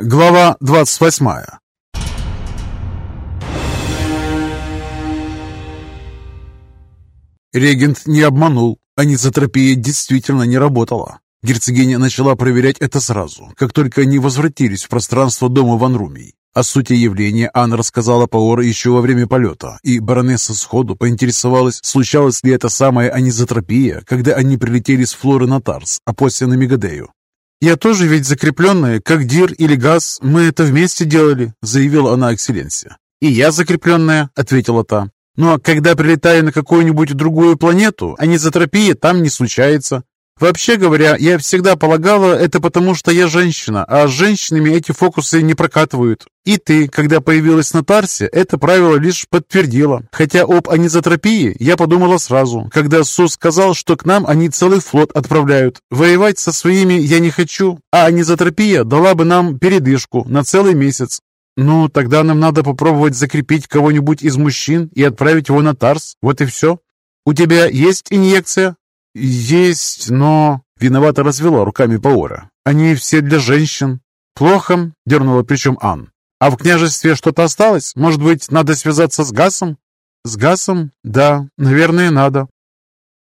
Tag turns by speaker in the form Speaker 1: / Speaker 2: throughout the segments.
Speaker 1: Глава 28 Регент не обманул. Анизотропия действительно не работала. Герцогиня начала проверять это сразу, как только они возвратились в пространство дома Ван Румий. О сути явления Анна рассказала Паора еще во время полета, и баронесса сходу поинтересовалась, случалась ли это самая анизотропия, когда они прилетели с Флоры на Тарс, а после на Мегадею. «Я тоже ведь закрепленная, как Дир или Газ, мы это вместе делали», заявила она Экселленсе. «И я закрепленная», — ответила та. «Но когда прилетаю на какую-нибудь другую планету, анизотропия там не случается. Вообще говоря, я всегда полагала, это потому, что я женщина, а с женщинами эти фокусы не прокатывают. И ты, когда появилась на Тарсе, это правило лишь подтвердила. Хотя об анизотропии я подумала сразу, когда Сус сказал, что к нам они целый флот отправляют. Воевать со своими я не хочу, а анизотропия дала бы нам передышку на целый месяц. Ну, тогда нам надо попробовать закрепить кого-нибудь из мужчин и отправить его на Тарс. Вот и все. У тебя есть инъекция? «Есть, но...» — виновато развела руками Паора. «Они все для женщин». «Плохо», — дернула причем Ан. «А в княжестве что-то осталось? Может быть, надо связаться с Гасом?» «С Гасом? Да, наверное, надо.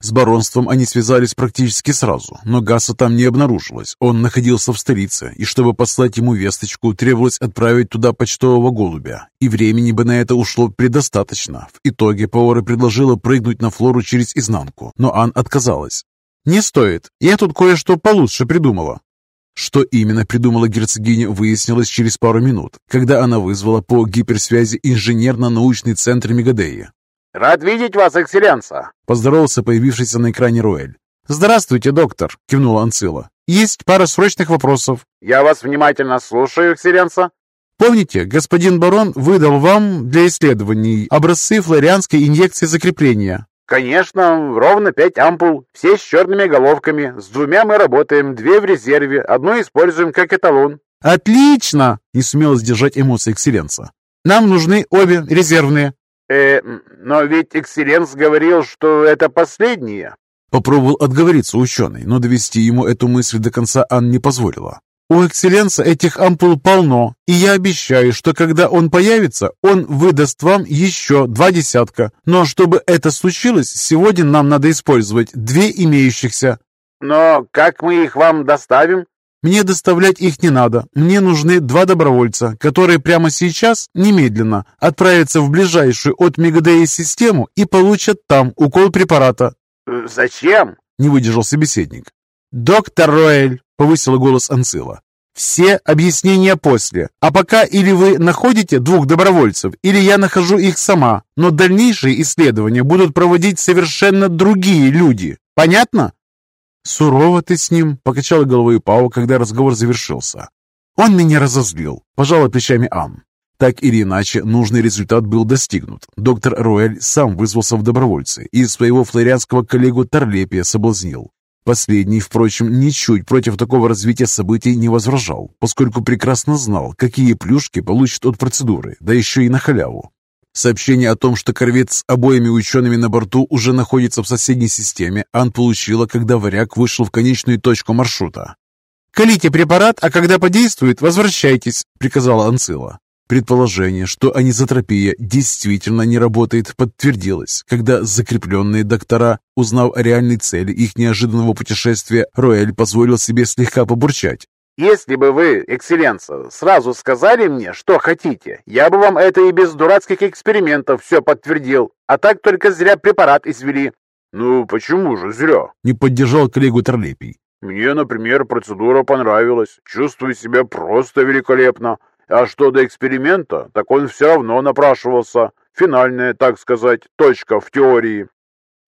Speaker 1: С баронством они связались практически сразу, но Гаса там не обнаружилось. Он находился в столице, и чтобы послать ему весточку, требовалось отправить туда почтового голубя. И времени бы на это ушло предостаточно. В итоге Паора предложила прыгнуть на Флору через изнанку, но Ан отказалась. «Не стоит. Я тут кое-что получше придумала». Что именно придумала герцогиня, выяснилось через пару минут, когда она вызвала по гиперсвязи инженерно-научный центр Мегадеи.
Speaker 2: «Рад видеть вас, экселленса!»
Speaker 1: — поздоровался появившийся на экране Руэль. «Здравствуйте, доктор!» — кивнула Анцила. «Есть пара срочных вопросов».
Speaker 2: «Я вас внимательно слушаю, экселленса!»
Speaker 1: Помните, господин барон выдал вам для исследований образцы флорианской инъекции закрепления?
Speaker 2: Конечно, ровно пять ампул, все с черными головками. С двумя мы работаем, две в резерве, одну используем как эталон.
Speaker 1: Отлично! Не сумела сдержать эмоции экселленса. Нам нужны обе резервные.
Speaker 2: «Э, но ведь Экселленс говорил, что это последнее».
Speaker 1: Попробовал отговориться ученый, но довести ему эту мысль до конца Ан не позволила. «У Экселленса этих ампул полно, и я обещаю, что когда он появится, он выдаст вам еще два десятка. Но чтобы это случилось, сегодня нам надо использовать две имеющихся».
Speaker 2: «Но как мы их вам доставим?»
Speaker 1: Мне доставлять их не надо. Мне нужны два добровольца, которые прямо сейчас, немедленно, отправятся в ближайшую от Мегадеи систему и получат там укол препарата».
Speaker 2: Э, «Зачем?»
Speaker 1: — не выдержал собеседник. «Доктор Роэль», — повысила голос Анцила, — «все объяснения после. А пока или вы находите двух добровольцев, или я нахожу их сама, но дальнейшие исследования будут проводить совершенно другие люди. Понятно?» «Сурово ты с ним», — покачала головой Пау, когда разговор завершился. «Он меня разозлил», — пожала плечами Ам. Так или иначе, нужный результат был достигнут. Доктор Руэль сам вызвался в добровольцы и своего флорианского коллегу Торлепия соблазнил. Последний, впрочем, ничуть против такого развития событий не возражал, поскольку прекрасно знал, какие плюшки получит от процедуры, да еще и на халяву. Сообщение о том, что корвет с обоими учеными на борту уже находится в соседней системе, Ан получила, когда варяг вышел в конечную точку маршрута. «Колите препарат, а когда подействует, возвращайтесь», — приказала Анцила. Предположение, что анизотропия действительно не работает, подтвердилось, когда закрепленные доктора, узнав о реальной цели их неожиданного путешествия, Роэль позволил себе слегка побурчать.
Speaker 2: Если бы вы, экселленса, сразу сказали мне, что хотите, я бы вам это и без дурацких экспериментов все подтвердил, а так только зря препарат извели». «Ну, почему же зря?»
Speaker 1: — не поддержал коллегу Торлепий.
Speaker 2: «Мне, например, процедура понравилась. Чувствую себя просто великолепно. А что до эксперимента, так он все равно напрашивался. Финальная, так сказать, точка в теории».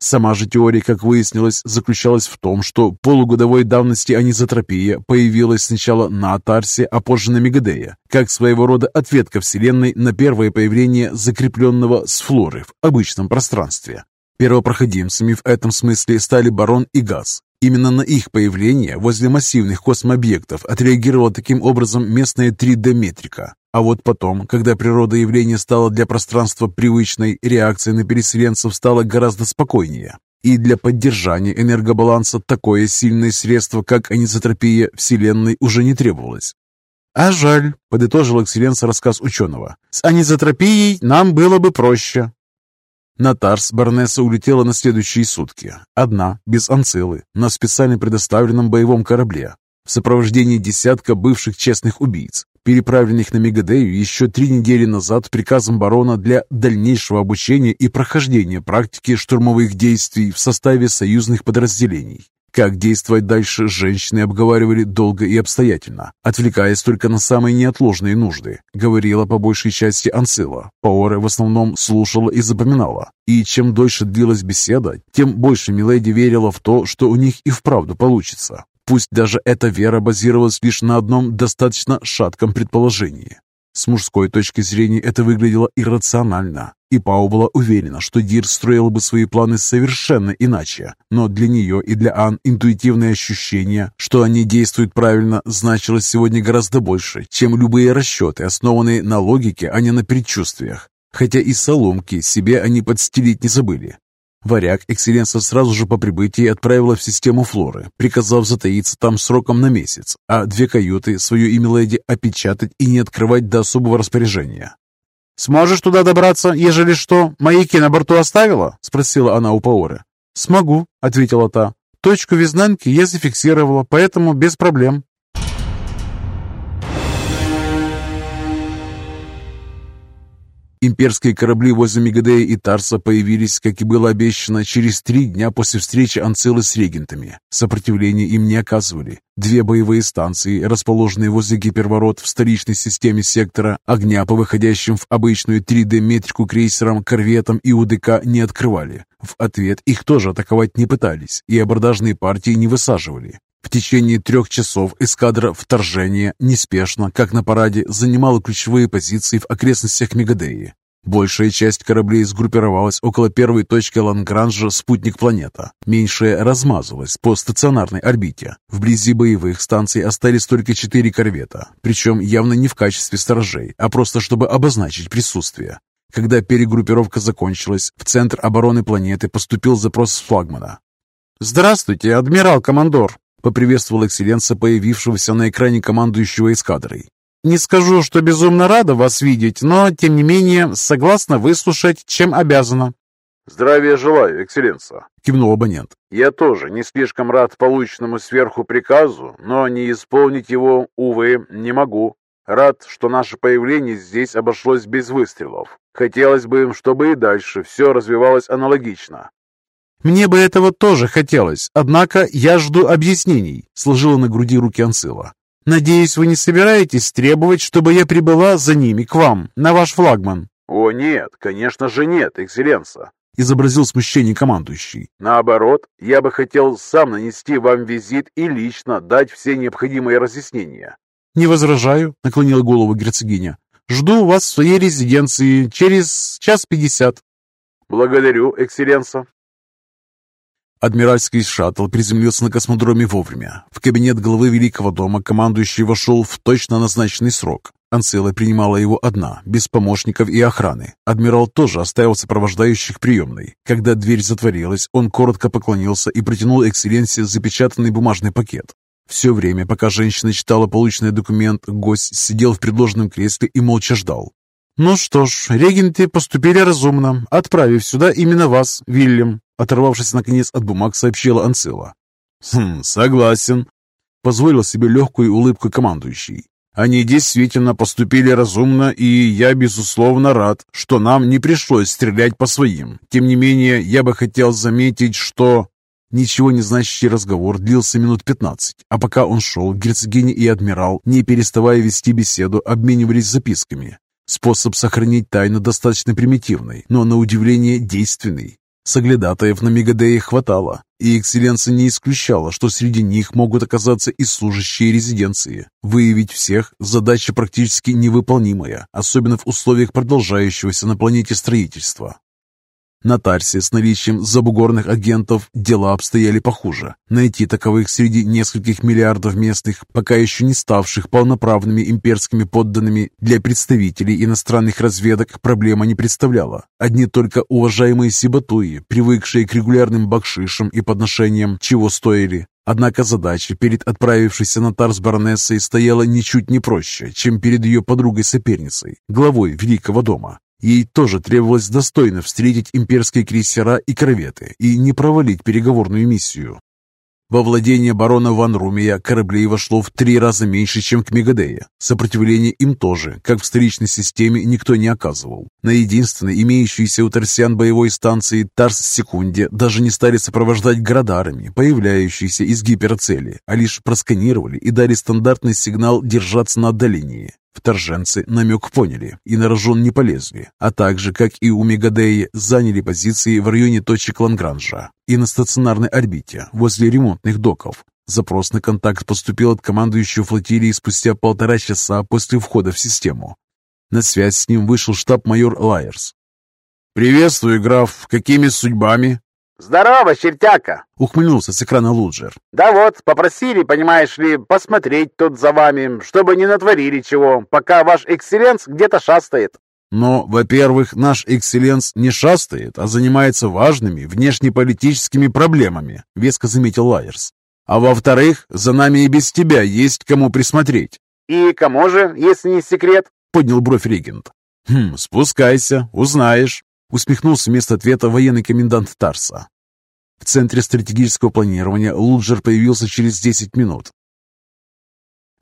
Speaker 1: Сама же теория, как выяснилось, заключалась в том, что полугодовой давности анизотропия появилась сначала на Атарсе, а позже на Мегадее, как своего рода ответка Вселенной на первое появление закрепленного с флоры в обычном пространстве. Первопроходимцами в этом смысле стали Барон и Газ. Именно на их появление возле массивных космообъектов отреагировала таким образом местная 3D-метрика. А вот потом, когда природа явления стала для пространства привычной, реакция на переселенцев стала гораздо спокойнее. И для поддержания энергобаланса такое сильное средство, как анизотропия Вселенной, уже не требовалось. «А жаль», — подытожил экселленс рассказ ученого. «С анизотропией нам было бы проще». На Тарс баронесса улетела на следующие сутки. Одна, без анцилы, на специально предоставленном боевом корабле, в сопровождении десятка бывших честных убийц, переправленных на Мегадею еще три недели назад приказом барона для дальнейшего обучения и прохождения практики штурмовых действий в составе союзных подразделений. Как действовать дальше, женщины обговаривали долго и обстоятельно, отвлекаясь только на самые неотложные нужды. Говорила по большей части Анцила. Паоре в основном слушала и запоминала. И чем дольше длилась беседа, тем больше Миледи верила в то, что у них и вправду получится. Пусть даже эта вера базировалась лишь на одном достаточно шатком предположении. С мужской точки зрения это выглядело иррационально, и Пау была уверена, что Дир строил бы свои планы совершенно иначе. Но для нее и для Ан интуитивное ощущение, что они действуют правильно, значилось сегодня гораздо больше, чем любые расчеты, основанные на логике, а не на предчувствиях. Хотя и соломки себе они подстелить не забыли. Варяг Экселленса сразу же по прибытии отправила в систему флоры, приказав затаиться там сроком на месяц, а две каюты свою имя леди опечатать и не открывать до особого распоряжения.
Speaker 2: «Сможешь туда добраться, ежели что? Маяки на борту оставила?» — спросила она у Паоры.
Speaker 1: «Смогу», — ответила та. «Точку в изнанке я зафиксировала, поэтому без проблем». Имперские корабли возле Мегадея и Тарса появились, как и было обещано, через три дня после встречи Анцилы с регентами. Сопротивления им не оказывали. Две боевые станции, расположенные возле гиперворот в столичной системе сектора, огня по выходящим в обычную 3D-метрику крейсерам, корветам и УДК не открывали. В ответ их тоже атаковать не пытались, и абордажные партии не высаживали. В течение трех часов эскадра вторжения неспешно, как на параде, занимала ключевые позиции в окрестностях Мегадеи. Большая часть кораблей сгруппировалась около первой точки Лангранжа «Спутник планета». Меньшая размазалась по стационарной орбите. Вблизи боевых станций остались только четыре корвета, причем явно не в качестве сторожей, а просто чтобы обозначить присутствие. Когда перегруппировка закончилась, в Центр обороны планеты поступил запрос с флагмана.
Speaker 2: «Здравствуйте, адмирал-командор!»
Speaker 1: Поприветствовал экселленса появившегося на экране командующего эскадрой.
Speaker 2: «Не скажу, что безумно рада вас видеть, но, тем не менее, согласна выслушать, чем обязана».
Speaker 3: «Здравия желаю, экселленса», —
Speaker 1: кивнул абонент.
Speaker 3: «Я тоже не слишком рад полученному сверху приказу, но не исполнить его, увы, не могу. Рад, что наше появление здесь обошлось без выстрелов. Хотелось бы, чтобы и дальше все развивалось аналогично.
Speaker 1: «Мне бы этого тоже хотелось, однако я жду объяснений», — сложила на груди руки Анцила. «Надеюсь, вы не собираетесь требовать, чтобы я прибыла за ними к вам, на ваш флагман?»
Speaker 3: «О, нет, конечно же нет, экселленса», —
Speaker 1: изобразил смущение командующий.
Speaker 3: «Наоборот, я бы хотел сам нанести вам визит и лично дать все необходимые разъяснения».
Speaker 1: «Не возражаю», — наклонила голову герцогиня. «Жду вас в своей резиденции через час пятьдесят».
Speaker 3: «Благодарю, экселленса»,
Speaker 1: Адмиральский шаттл приземлился на космодроме вовремя. В кабинет главы Великого дома командующий вошел в точно назначенный срок. Анцила принимала его одна, без помощников и охраны. Адмирал тоже оставил сопровождающих приемной. Когда дверь затворилась, он коротко поклонился и протянул экселленсе запечатанный бумажный пакет. Все время, пока женщина читала полученный документ, гость сидел в предложенном кресле и молча ждал. «Ну что ж, регенты поступили разумно, отправив сюда именно вас, Вильям», оторвавшись наконец от бумаг, сообщила Анцила.
Speaker 3: «Хм, согласен», — позволил себе легкую улыбку командующий. «Они действительно поступили разумно, и я, безусловно, рад, что нам не пришлось стрелять по своим. Тем не менее, я бы хотел заметить, что...»
Speaker 1: Ничего не значащий разговор длился минут пятнадцать, а пока он шел, герцогиня и адмирал, не переставая вести беседу, обменивались записками. Способ сохранить тайну достаточно примитивный, но на удивление действенный. Соглядатаев на Мегадее хватало, и экселленция не исключала, что среди них могут оказаться и служащие резиденции. Выявить всех – задача практически невыполнимая, особенно в условиях продолжающегося на планете строительства. На Тарсе с наличием забугорных агентов дела обстояли похуже. Найти таковых среди нескольких миллиардов местных, пока еще не ставших полноправными имперскими подданными, для представителей иностранных разведок проблема не представляла. Одни только уважаемые сибатуи, привыкшие к регулярным бакшишам и подношениям, чего стоили, Однако задача перед отправившейся на Тарс баронессой стояла ничуть не проще, чем перед ее подругой-соперницей, главой Великого дома. Ей тоже требовалось достойно встретить имперские крейсера и корветы и не провалить переговорную миссию. Во владение барона Ван Румия кораблей вошло в три раза меньше, чем к Мегадее. Сопротивление им тоже, как в столичной системе, никто не оказывал. На единственной имеющейся у торсиан боевой станции Тарс-Секунде даже не стали сопровождать градарами, появляющиеся из гиперцели, а лишь просканировали и дали стандартный сигнал держаться на отдалении. Вторженцы намек поняли и на рожон не полезли, а также, как и у Мегадеи, заняли позиции в районе точек Лангранжа и на стационарной орбите возле ремонтных доков. Запрос на контакт поступил от командующего флотилии спустя полтора часа после входа в систему. На связь с ним вышел штаб-майор Лайерс.
Speaker 3: «Приветствую, граф. Какими судьбами?»
Speaker 2: «Здорово, чертяка!»
Speaker 1: — ухмыльнулся с экрана Луджер.
Speaker 2: «Да вот, попросили, понимаешь ли, посмотреть тут за вами, чтобы не натворили чего, пока ваш экселленс где-то шастает».
Speaker 3: Но, во-первых, наш экселленс не шастает, а занимается важными внешнеполитическими проблемами, веско заметил Лайерс. А во-вторых, за нами и без тебя есть кому присмотреть.
Speaker 2: «И кому же, если не секрет?»
Speaker 1: — поднял бровь регент.
Speaker 3: «Хм, спускайся, узнаешь».
Speaker 1: Усмехнулся вместо ответа военный комендант Тарса. В центре стратегического планирования Луджер появился через 10 минут.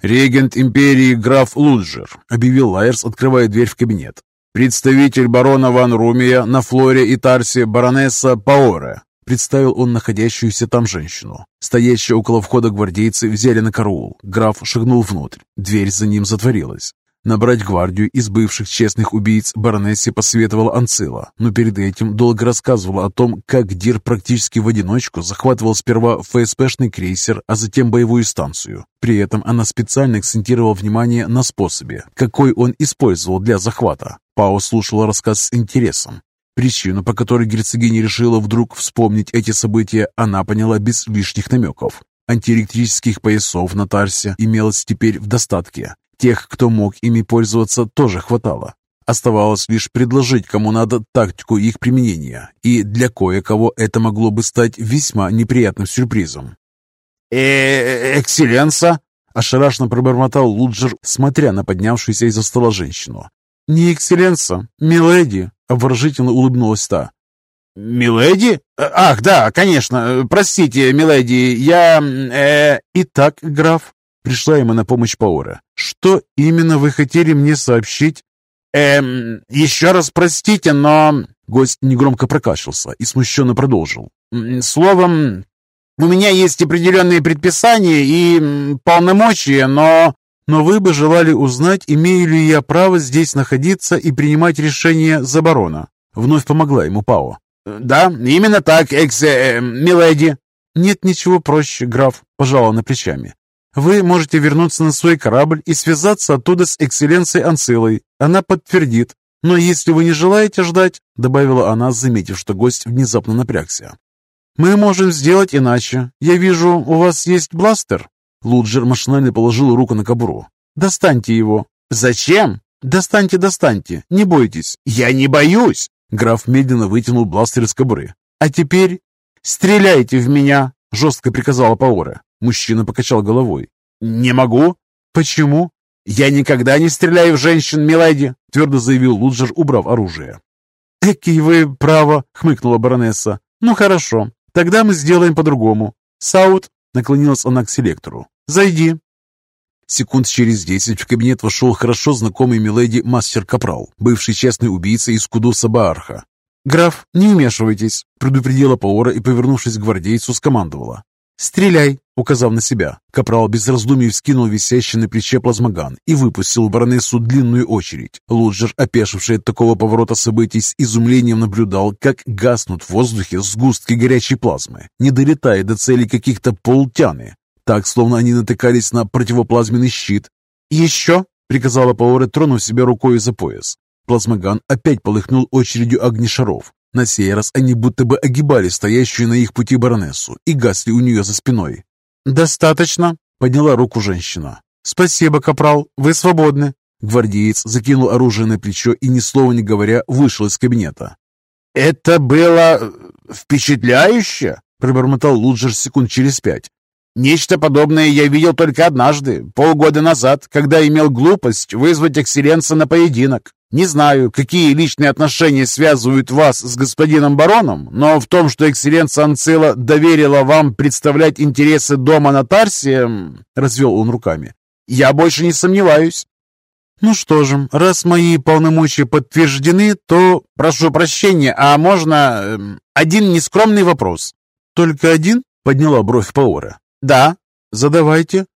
Speaker 3: «Регент империи граф Луджер», — объявил Лайерс, открывая дверь в кабинет. «Представитель барона Ван Румия на Флоре и Тарсе баронесса Паоре», — представил он находящуюся там женщину. Стоящие около входа гвардейцы взяли на караул. Граф шагнул внутрь. Дверь за ним затворилась. Набрать гвардию из бывших честных убийц баронессе посоветовала Анцила, но перед этим долго рассказывала о том, как Дир практически в одиночку захватывал сперва ФСПшный крейсер, а затем боевую станцию. При этом она специально акцентировала внимание на способе, какой он использовал для захвата. Пао слушала рассказ с интересом. Причину, по которой герцогиня решила вдруг вспомнить эти события, она поняла без лишних намеков. Антиэлектрических поясов на Тарсе имелось теперь в достатке, Тех, кто мог ими пользоваться, тоже хватало. Оставалось лишь предложить кому надо тактику их применения, и для кое-кого это могло бы стать весьма неприятным сюрпризом.
Speaker 2: э экселленса?»
Speaker 1: – ошарашенно пробормотал Луджер, смотря на поднявшуюся из-за стола женщину. «Не экселленса, миледи!» – обворожительно улыбнулась та.
Speaker 2: «Миледи? Ах, да, конечно. Простите, миледи, я... э...»
Speaker 1: «Итак, граф, Пришла ему на помощь Паура. «Что именно вы хотели мне сообщить?»
Speaker 2: «Эм, еще раз простите, но...»
Speaker 1: Гость негромко прокашлялся и смущенно продолжил.
Speaker 2: «Словом, у меня есть определенные предписания и полномочия, но...»
Speaker 1: «Но вы бы желали узнать, имею ли я право здесь находиться и принимать решения за барона?» Вновь помогла ему Пао.
Speaker 2: «Да, именно так, экс... Э, миледи».
Speaker 1: «Нет ничего проще, граф», — пожала на плечами. Вы можете вернуться на свой корабль и связаться оттуда с экселленцией Анцилой. Она подтвердит. Но если вы не желаете ждать, добавила она, заметив, что гость внезапно напрягся. Мы можем сделать иначе. Я вижу, у вас есть бластер. Луджер машинально положил руку на кобуру. Достаньте его.
Speaker 2: Зачем?
Speaker 1: Достаньте, достаньте. Не бойтесь.
Speaker 2: Я не боюсь.
Speaker 1: Граф медленно вытянул бластер из кобуры. А теперь стреляйте в меня, жестко приказала Паора. Мужчина покачал головой.
Speaker 2: «Не могу».
Speaker 1: «Почему?»
Speaker 2: «Я никогда не стреляю в женщин, миледи», — твердо заявил Луджер, убрав оружие.
Speaker 1: «Экий вы, право», — хмыкнула баронесса. «Ну хорошо, тогда мы сделаем по-другому. Саут», — наклонилась она к селектору, — «зайди». Секунд через десять в кабинет вошел хорошо знакомый миледи мастер Капрал, бывший честный убийца из Кудуса Баарха. «Граф, не вмешивайтесь», — предупредила Паора и, повернувшись к гвардейцу, скомандовала. «Стреляй!» Указав на себя, капрал без раздумий вскинул висящий на плече плазмоган и выпустил в баронессу длинную очередь. Луджер, опешивший от такого поворота событий, с изумлением наблюдал, как гаснут в воздухе сгустки горячей плазмы, не долетая до цели каких-то полтяны. Так, словно они натыкались на противоплазменный щит. «Еще!» — приказала Паоре, тронув себя рукой за пояс. Плазмоган опять полыхнул очередью огнешаров. На сей раз они будто бы огибали стоящую на их пути баронессу и гасли у нее за спиной. «Достаточно», — подняла руку женщина. «Спасибо, капрал, вы свободны». Гвардеец закинул оружие на плечо и, ни слова не говоря, вышел из кабинета.
Speaker 2: «Это было впечатляюще!»
Speaker 1: — пробормотал Луджер секунд через пять.
Speaker 2: Нечто подобное я видел только однажды, полгода назад, когда имел глупость вызвать экселленса на поединок. Не знаю, какие личные отношения связывают вас с господином бароном, но в том, что экселленса Анцила доверила вам представлять интересы дома на Тарсе, развел он руками, я больше не сомневаюсь. «Ну что же, раз мои полномочия подтверждены, то прошу прощения, а можно э, один нескромный вопрос?»
Speaker 3: «Только один?» — подняла бровь Паора.
Speaker 2: «Да».
Speaker 3: «Задавайте».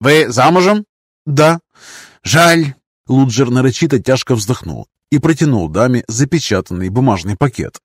Speaker 2: «Вы замужем?»
Speaker 3: «Да».
Speaker 2: «Жаль».
Speaker 3: Луджер нарочито тяжко вздохнул и протянул даме запечатанный бумажный пакет.